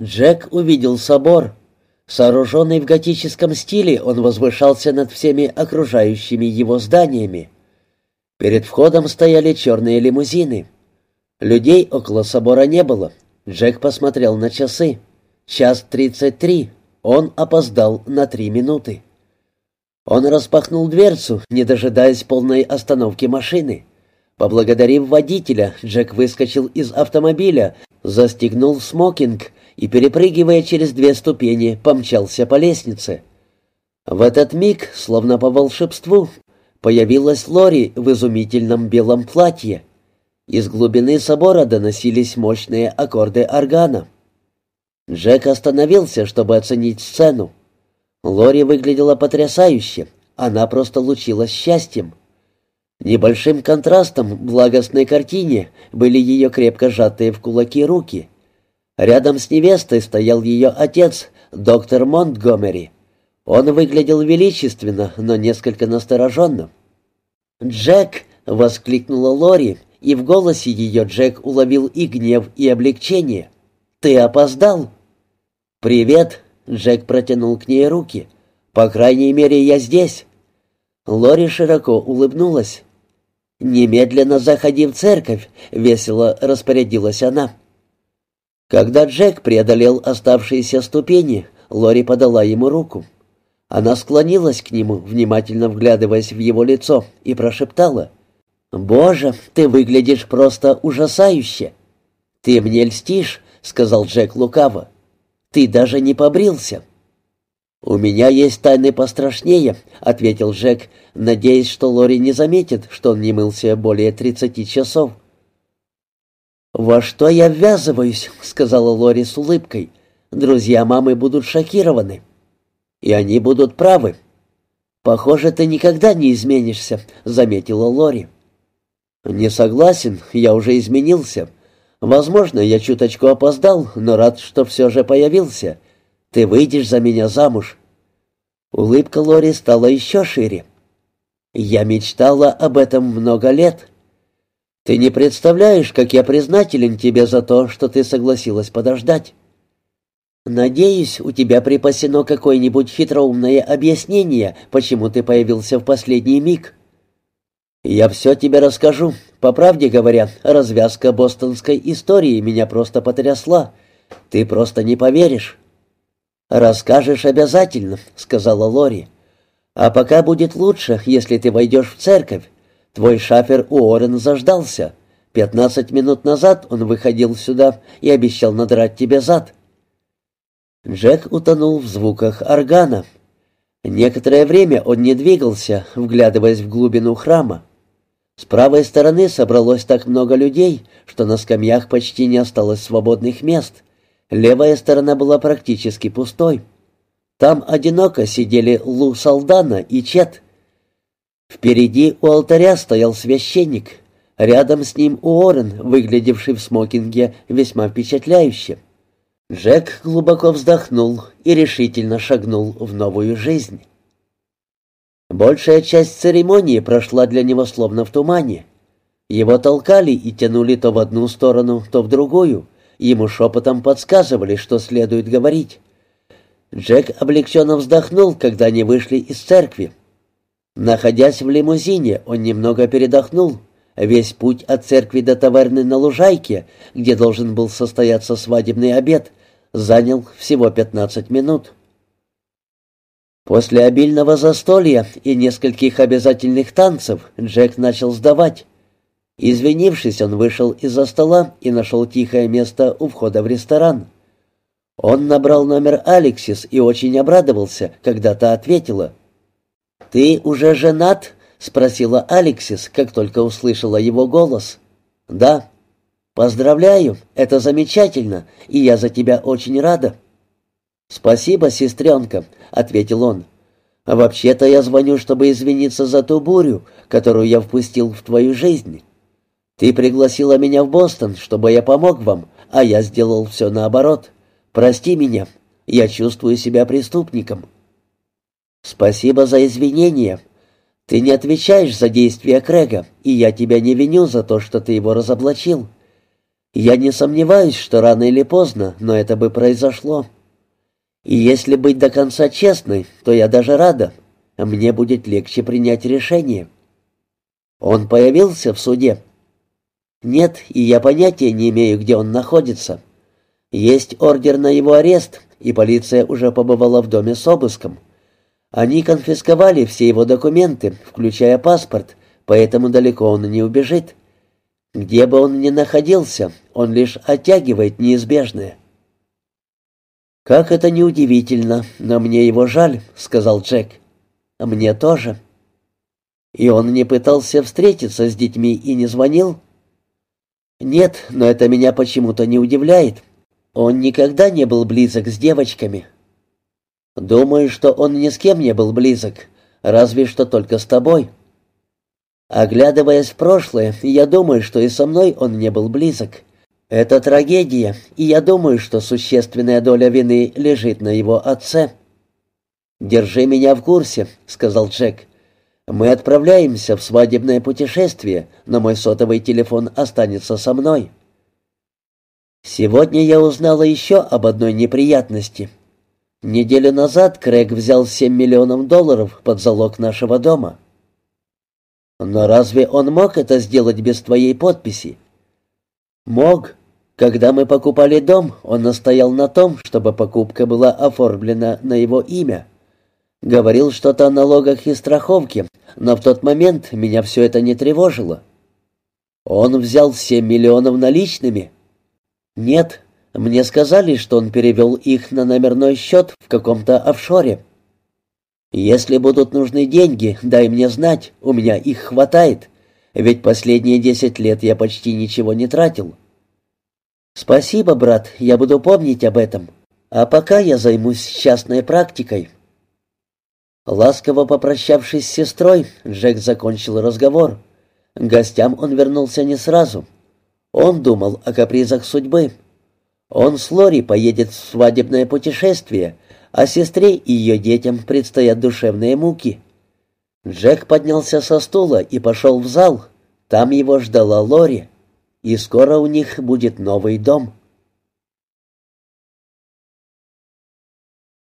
Джек увидел собор. Сооруженный в готическом стиле, он возвышался над всеми окружающими его зданиями. Перед входом стояли черные лимузины. Людей около собора не было. Джек посмотрел на часы. Час тридцать три. Он опоздал на три минуты. Он распахнул дверцу, не дожидаясь полной остановки машины. Поблагодарив водителя, Джек выскочил из автомобиля, застегнул смокинг и, перепрыгивая через две ступени, помчался по лестнице. В этот миг, словно по волшебству, появилась Лори в изумительном белом платье. Из глубины собора доносились мощные аккорды органа. Джек остановился, чтобы оценить сцену. Лори выглядела потрясающе, она просто лучилась счастьем. Небольшим контрастом в благостной картине были ее крепко сжатые в кулаки руки. Рядом с невестой стоял ее отец, доктор Монтгомери. Он выглядел величественно, но несколько настороженно. «Джек!» — воскликнула Лори, и в голосе ее Джек уловил и гнев, и облегчение. «Ты опоздал!» «Привет!» — Джек протянул к ней руки. «По крайней мере, я здесь!» Лори широко улыбнулась. «Немедленно заходи в церковь», — весело распорядилась она. Когда Джек преодолел оставшиеся ступени, Лори подала ему руку. Она склонилась к нему, внимательно вглядываясь в его лицо, и прошептала. «Боже, ты выглядишь просто ужасающе!» «Ты мне льстишь», — сказал Джек лукаво. «Ты даже не побрился». «У меня есть тайны пострашнее», — ответил Джек, надеясь, что Лори не заметит, что он не мылся более тридцати часов. «Во что я ввязываюсь?» — сказала Лори с улыбкой. «Друзья мамы будут шокированы. И они будут правы». «Похоже, ты никогда не изменишься», — заметила Лори. «Не согласен, я уже изменился. Возможно, я чуточку опоздал, но рад, что все же появился. Ты выйдешь за меня замуж». Улыбка Лори стала еще шире. «Я мечтала об этом много лет. Ты не представляешь, как я признателен тебе за то, что ты согласилась подождать. Надеюсь, у тебя припасено какое-нибудь хитроумное объяснение, почему ты появился в последний миг». «Я все тебе расскажу. По правде говоря, развязка бостонской истории меня просто потрясла. Ты просто не поверишь». «Расскажешь обязательно», — сказала Лори. «А пока будет лучше, если ты войдешь в церковь. Твой шафер Уоррен заждался. Пятнадцать минут назад он выходил сюда и обещал надрать тебе зад». Джек утонул в звуках органа. Некоторое время он не двигался, вглядываясь в глубину храма. С правой стороны собралось так много людей, что на скамьях почти не осталось свободных мест. Левая сторона была практически пустой. Там одиноко сидели Лу Салдана и Чет. Впереди у алтаря стоял священник. Рядом с ним Уоррен, выглядевший в смокинге весьма впечатляюще. Джек глубоко вздохнул и решительно шагнул в новую жизнь. Большая часть церемонии прошла для него словно в тумане. Его толкали и тянули то в одну сторону, то в другую. Ему шепотом подсказывали, что следует говорить. Джек облегченно вздохнул, когда они вышли из церкви. Находясь в лимузине, он немного передохнул. Весь путь от церкви до таверны на Лужайке, где должен был состояться свадебный обед, занял всего 15 минут. После обильного застолья и нескольких обязательных танцев Джек начал сдавать. Извинившись, он вышел из-за стола и нашел тихое место у входа в ресторан. Он набрал номер Алексис и очень обрадовался, когда та ответила. «Ты уже женат?» — спросила Алексис, как только услышала его голос. «Да». «Поздравляю, это замечательно, и я за тебя очень рада». «Спасибо, сестренка», — ответил он. «А вообще-то я звоню, чтобы извиниться за ту бурю, которую я впустил в твою жизнь. Ты пригласила меня в Бостон, чтобы я помог вам, а я сделал все наоборот. Прости меня, я чувствую себя преступником». «Спасибо за извинения. Ты не отвечаешь за действия Крэга, и я тебя не виню за то, что ты его разоблачил. Я не сомневаюсь, что рано или поздно, но это бы произошло. И если быть до конца честной, то я даже рада. Мне будет легче принять решение. Он появился в суде. Нет, и я понятия не имею, где он находится. Есть ордер на его арест, и полиция уже побывала в доме с обыском. Они конфисковали все его документы, включая паспорт, поэтому далеко он не убежит. Где бы он ни находился, он лишь оттягивает неизбежное. «Как это неудивительно, но мне его жаль», — сказал Джек. «Мне тоже». «И он не пытался встретиться с детьми и не звонил?» «Нет, но это меня почему-то не удивляет. Он никогда не был близок с девочками». «Думаю, что он ни с кем не был близок, разве что только с тобой». «Оглядываясь в прошлое, я думаю, что и со мной он не был близок. Это трагедия, и я думаю, что существенная доля вины лежит на его отце». «Держи меня в курсе», — сказал Джек. «Мы отправляемся в свадебное путешествие, но мой сотовый телефон останется со мной». Сегодня я узнала еще об одной неприятности. Неделю назад Крэг взял 7 миллионов долларов под залог нашего дома. Но разве он мог это сделать без твоей подписи? Мог. Когда мы покупали дом, он настоял на том, чтобы покупка была оформлена на его имя. Говорил что-то о налогах и страховке, но в тот момент меня все это не тревожило. Он взял 7 миллионов наличными. Нет, мне сказали, что он перевел их на номерной счет в каком-то офшоре. Если будут нужны деньги, дай мне знать, у меня их хватает, ведь последние десять лет я почти ничего не тратил. «Спасибо, брат, я буду помнить об этом. А пока я займусь частной практикой». Ласково попрощавшись с сестрой, Джек закончил разговор. Гостям он вернулся не сразу. Он думал о капризах судьбы. Он с Лори поедет в свадебное путешествие, а сестре и ее детям предстоят душевные муки. Джек поднялся со стула и пошел в зал. Там его ждала Лори и скоро у них будет новый дом.